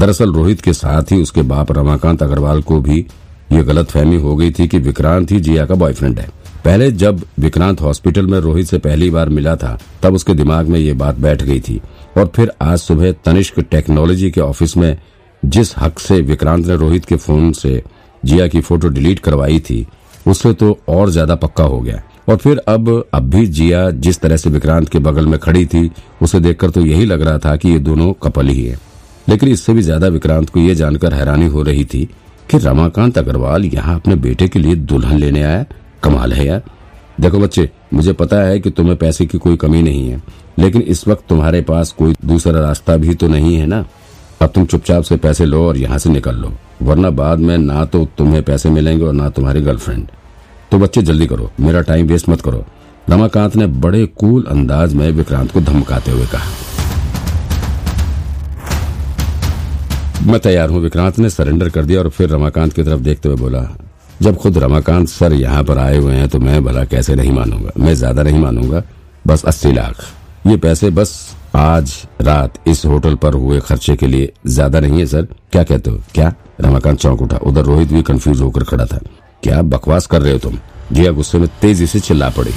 दरअसल रोहित के साथ ही उसके बाप रमाकांत अग्रवाल को भी ये गलत फहमी हो गई थी कि विक्रांत ही जिया का बॉयफ्रेंड है। पहले जब विक्रांत हॉस्पिटल में रोहित से पहली बार मिला था, तब उसके दिमाग में ये बात बैठ गई थी। और फिर आज सुबह तनिष्क टेक्नोलॉजी के ऑफ़िस में जिस हक से विक्रांत ने रोहित के फ़ोन से जिया की फ़ोटो डिलीट करवाई थी, उससे तो और ज़्यादा पक्का हो गया। और फिर अब अब भी जिया जिस तरह से विक्रांत के बगल में खड़ी थी, उसे देखकर तो यही लग रहा था कि ये दोनों कपल ही है। लेकिन इससे भी ज़्यादा विक्रांत को ये जानकर हैरानी हो रही थी कि रमाकांत अग्रवाल यहाँ अपने बेटे के लिए दुल्हन लेने आया। कमाल है यार। देखो बच्चे, मुझे पता है कि तुम्हें पैसे की कोई कमी नहीं है, लेकिन इस वक्त तुम्हारे पास कोई दूसरा रास्ता भी तो नहीं है ना? अब तुम चुपचाप से पैसे लो और यहाँ से निकल लो, वरना बाद में ना तो तुम्हें पैसे मिलेंगे और ना तुम्हारी गर्लफ्रेंड। तो बच्चे, जल्दी करो, मेरा टाइम वेस्ट मत करो। रमाकांत ने बड़े कूल अंदाज में विक्रांत को धमकाते हुए कहा। मैं तैयार हूँ विक्रांत ने सरेंडर कर दिया और फिर रमाकांत की तरफ़ देखते हुए बोला, जब खुद रमाकांत सर यहाँ पर आए हुए हैं तो मैं भला कैसे नहीं मानूँगा? मैं ज़्यादा नहीं मानूँगा, बस अस्सी लाख। ये पैसे बस आज, रात इस होटल पर हुए खर्चे के लिए ज़्यादा नहीं है, सर। क्या कहते हो? क्या? रमाकांत चौंक उठा। उधर रोहित भी कंफ्यूज होकर खड़ा था। क्या बकवास कर रहे हो तुम? जिया गुस्से में तेज़ी से चिल्ला पड़ी।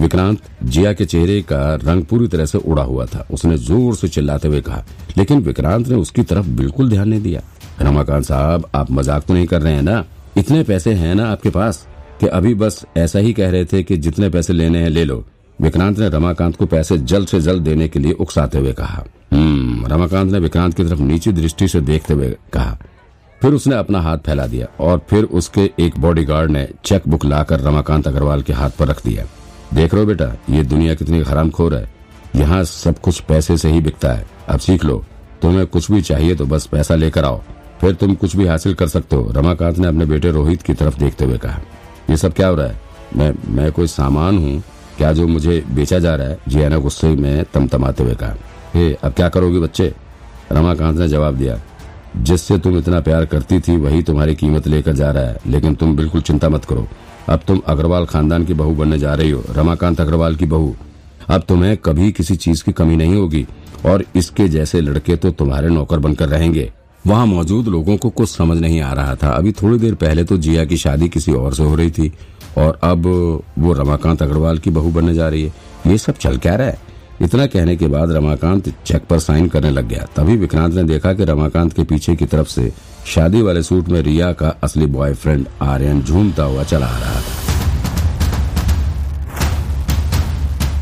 विक्रांत जिया के चेहरे का रंग पूरी तरह से उड़ा हुआ था। उसने ज़ोर से चिल्लाते हुए कहा, लेकिन विक्रांत ने उसकी तरफ़ बिल्कुल ध्यान नहीं दिया। रमाकांत साहब, आप मज़ाक तो नहीं कर रहे हैं ना? इतने पैसे हैं ना आपके पास कि अभी बस ऐसा ही कह रहे थे कि जितने पैसे लेने हैं ले लो। विक्रांत ने रमाकांत को पैसे जल्द से जल्द देने के लिए उकसाते हुए कहा। हम्म रमाकांत ने विक्रांत की तरफ़ नीची दृष्टि से देखते हुए कहा। फिर उसने अपना हाथ फैला दिया और फिर उसके एक बॉडीगार्ड ने चेक बुक लाकर रमाकांत अग्रवाल के हाथ पर रख दिया। देख लो बेटा, ये दुनिया कितनी हरामखोर है। यहाँ सब कुछ पैसे से ही बिकता है। अब सीख लो, तुम्हें कुछ भी चाहिए तो बस पैसा लेकर आओ। फिर तुम कुछ भी हासिल कर सकते हो। रमाकांत ने अपने बेटे रोहित की तरफ़ देखते हुए कहा, ये सब क्या हो रहा है? मैं मैं कोई सामान हूँ? क्या जो मुझे बेचा जा रहा है? जियाना गुस्से में तमतमाते हुए कहा, हे, अब क्या करोगे बच्चे? रमाकांत ने जवाब दिया, जिससे तुम इतना प्यार करती थी, वही तुम्हारी कीमत लेकर जा रहा है। लेकिन तुम बिल्कुल चिंता मत करो। अब तुम अग्रवाल खानदान की बहू बनने जा रही हो, रमाकांत अग्रवाल की बहू। अब तुम्हें कभी किसी चीज़ की कमी नहीं होगी, और इसके जैसे लड़के तो तुम्हारे नौकर बनकर रहेंगे। वहाँ मौजूद लोगों को कुछ समझ नहीं आ रहा था। अभी थोड़ी देर पहले तो जिया की शादी किसी और से हो रही थी, और अब वो रमाकांत अग्रवाल की बहू बनने जा रही है। ये सब चल क्या रहा है? इतना कहने के बाद रमाकांत चेक पर साइन करने लग गया। तभी विक्रांत ने देखा कि रमाकांत के पीछे की तरफ़ से शादी वाले सूट में रिया का असली बॉयफ्रेंड आर्यन झूमता हुआ चला आ रहा था।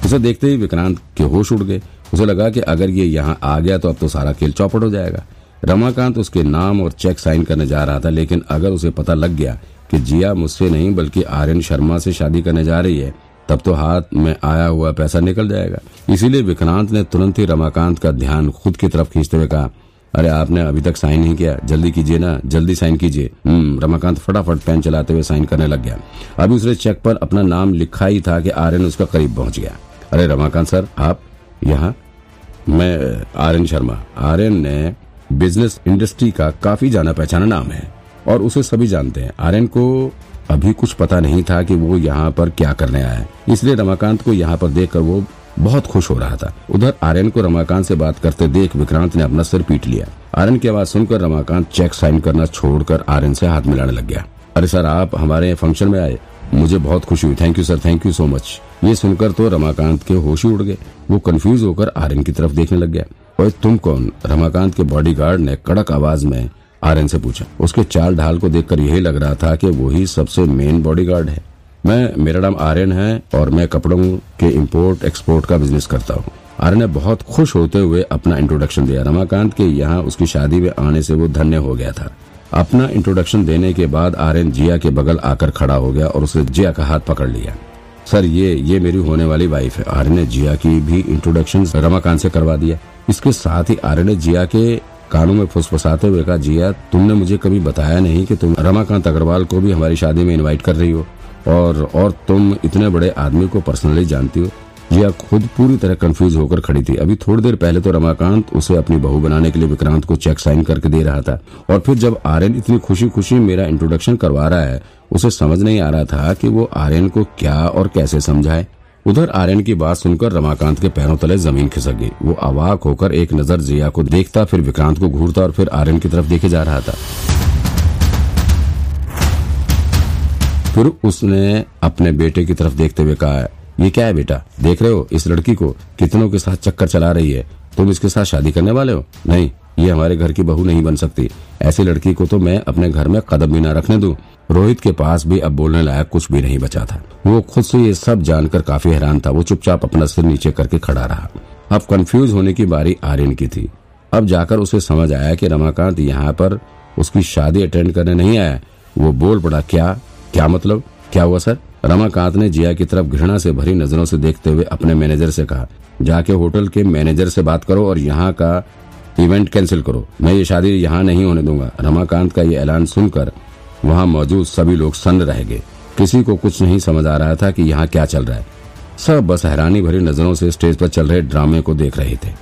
उसे देखते ही विक्रांत के होश उड़ गए। उसे लगा कि अगर ये यहाँ आ गया तो अब तो सारा खेल चौपट हो जाएगा। रमाकांत उसके नाम और चेक साइन करने जा रहा था, लेकिन अगर उसे पता लग गया कि जिया मुझसे नहीं, बल्कि आर्यन शर्मा से शादी करने जा रही है तब तो हाथ में आया हुआ पैसा निकल जाएगा। इसीलिए विक्रांत ने तुरंत ही रमाकांत का ध्यान खुद की तरफ़ खींचते हुए कहा, अरे, आपने अभी तक साइन नहीं किया। जल्दी कीजिए ना, जल्दी साइन कीजिए। हम्म रमाकांत फटाफट पेन चलाते हुए साइन करने लग गया। अभी उसने चेक पर अपना नाम लिखा ही था कि आर्यन उसका करीब पहुँच गया। अरे, रमाकांत सर, आप यहाँ? मैं, आर्यन शर्मा। आर्यन ने बिज़नेस इंडस्ट्री का काफ़ी जाना पहचाना नाम है और उसे सभी जानते हैं। आर्यन को अभी कुछ पता नहीं था कि वो यहाँ पर क्या करने आया है। इसलिए रमाकांत को यहाँ पर देखकर वो बहुत खुश हो रहा था। उधर आर्यन को रमाकांत से बात करते देख विक्रांत ने अपना सिर पीट लिया। आर्यन की आवाज़ सुनकर रमाकांत चेक साइन करना छोड़कर आर्यन से हाथ मिलाने लग गया। अरे सर, आप हमारे फ़ंक्शन में आए। मुझे बहुत खुशी हुई। Thank you sir thank you so much ये सुनकर तो रमाकांत के होश ही उड़ गए। वो कंफ्यूज होकर आर्यन की तरफ़ देखने लग गया। और तुम कौन? रमाकांत के बॉडीगार्ड ने कड़क आवाज़ में आर्यन से पूछा। उसके चाल ढाल को देखकर यही लग रहा था कि वही सबसे मेन बॉडीगार्ड है। मैं, मेरा नाम आर्यन है और मैं कपड़ों के इम्पोर्ट एक्सपोर्ट का बिज़नेस करता हूँ। आर्यन ने बहुत खुश होते हुए अपना इंट्रोडक्शन दिया। रमाकांत के यहाँ उसकी शादी में आने से वो धन्य हो गया था। अपना इंट्रोडक्शन देने के बाद आर्यन जिया के बगल आकर खड़ा हो गया और उसने जिया का हाथ पकड़ लिया। सर, ये ये मेरी होने वाली वाइफ है। आर्यन ने जिया की भी इंट्रोडक्शन रमाकांत से करवा दिया। इसके साथ ही आर्यन ने जिया के कानों में फुसफुसाते हुए कहा, जिया, तुमने मुझे कभी बताया नहीं कि तुम रमाकांत अग्रवाल को भी हमारी शादी में इनवाइट कर रही हो। और और तुम इतने बड़े आदमी को पर्सनली जानती हो? जिया खुद पूरी तरह कंफ्यूज होकर खड़ी थी। अभी थोड़ी देर पहले तो रमाकांत उसे अपनी बहू बनाने के लिए विक्रांत को चेक साइन करके दे रहा था। और फिर जब आर्यन इतनी खुशी खुशी मेरा इंट्रोडक्शन करवा रहा है, उसे समझ नहीं आ रहा था कि वो आर्यन को क्या और कैसे समझाए। उधर आर्यन की बात सुनकर रमाकांत के पैरों तले ज़मीन खिसक गई। वो अवाक होकर एक नज़र जिया को देखता, फिर विक्रांत को घूरता और फिर आर्यन की तरफ़ देखे जा रहा था। फिर उसने अपने बेटे की तरफ़ देखते हुए कहा, ये क्या है बेटा? देख रहे हो, इस लड़की को कितनों के साथ चक्कर चला रही है। तुम इसके साथ शादी करने वाले हो? नहीं ये हमारे घर की बहू नहीं बन सकती। ऐसी लड़की को तो मैं अपने घर में कदम भी न रखने दूँ। रोहित के पास भी अब बोलने लायक कुछ भी नहीं बचा था। वो खुद से ये सब जानकर काफ़ी हैरान था। वो चुपचाप अपना सिर नीचे करके खड़ा रहा। अब कंफ्यूज होने की बारी आर्यन की थी। अब जाकर उसे समझ आया कि रमाकांत यहाँ पर उसकी शादी अटेंड करने नहीं आया। वो बोल पड़ा, क्या? क्या मतलब? क्या हुआ, सर? रमाकांत ने जिया की तरफ़ घृणा से भरी नज़रों से देखते हुए अपने मैनेजर से कहा, जाके होटल के मैनेजर से बात करो और यहाँ का इवेंट कैंसिल करो। मैं ये शादी यहाँ नहीं होने दूँगा। रमाकांत का ये ऐलान सुनकर वहाँ मौजूद सभी लोग सन्न रह गए। किसी को कुछ नहीं समझ आ रहा था कि यहाँ क्या चल रहा है। सब बस हैरानी भरी नज़रों से स्टेज पर चल रहे ड्रामे को देख रहे थे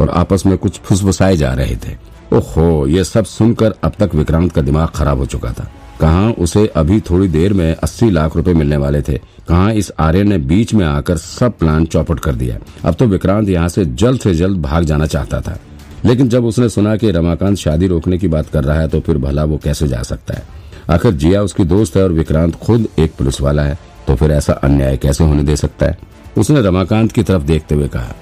और आपस में कुछ फुसफुसाए जा रहे थे। ओहो, ये सब सुनकर अब तक विक्रांत का दिमाग खराब हो चुका था। कहा उसे अभी थोड़ी देर में अस्सी लाख रुपए मिलने वाले थे? कहा इस आर्यन ने बीच में आकर सब प्लान चौपट कर दिया? अब तो विक्रांत यहाँ से जल्द से जल्द भाग जाना चाहता था। लेकिन जब उसने सुना कि रमाकांत शादी रोकने की बात कर रहा है तो फिर भला वो कैसे जा सकता है? आखिर जिया उसकी दोस्त है और विक्रांत खुद एक पुलिस वाला है तो फिर ऐसा अन्याय कैसे होने दे सकता है? उसने रमाकांत की तरफ़ देखते हुए कहा,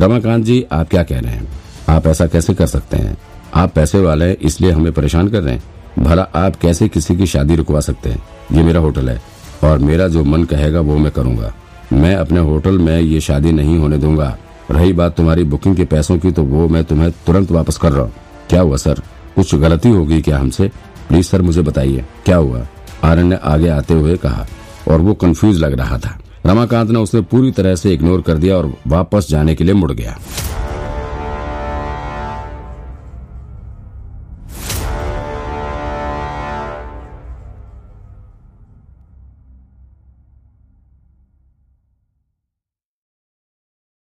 रमाकांत जी, आप क्या कह रहे हैं? आप ऐसा कैसे कर सकते हैं? आप पैसे वाले हैं, इसलिए हमें परेशान कर रहे हैं। भला आप कैसे किसी की शादी रुकवा सकते हैं? ये मेरा होटल है और मेरा जो मन कहेगा, वो मैं करूँगा। मैं अपने होटल में ये शादी नहीं होने दूँगा। रही बात तुम्हारी बुकिंग के पैसों की तो वो मैं तुम्हें तुरंत वापस कर रहा हूँ। क्या हुआ, सर? कुछ गलती होगी क्या हमसे? प्लीज़ सर, मुझे बताइए। क्या हुआ? आर्यन ने आगे आते हुए कहा, और वो कंफ्यूज लग रहा था। रमाकांत ने उसे पूरी तरह से इग्नोर कर दिया और वापस जाने के लिए मुड़ गया।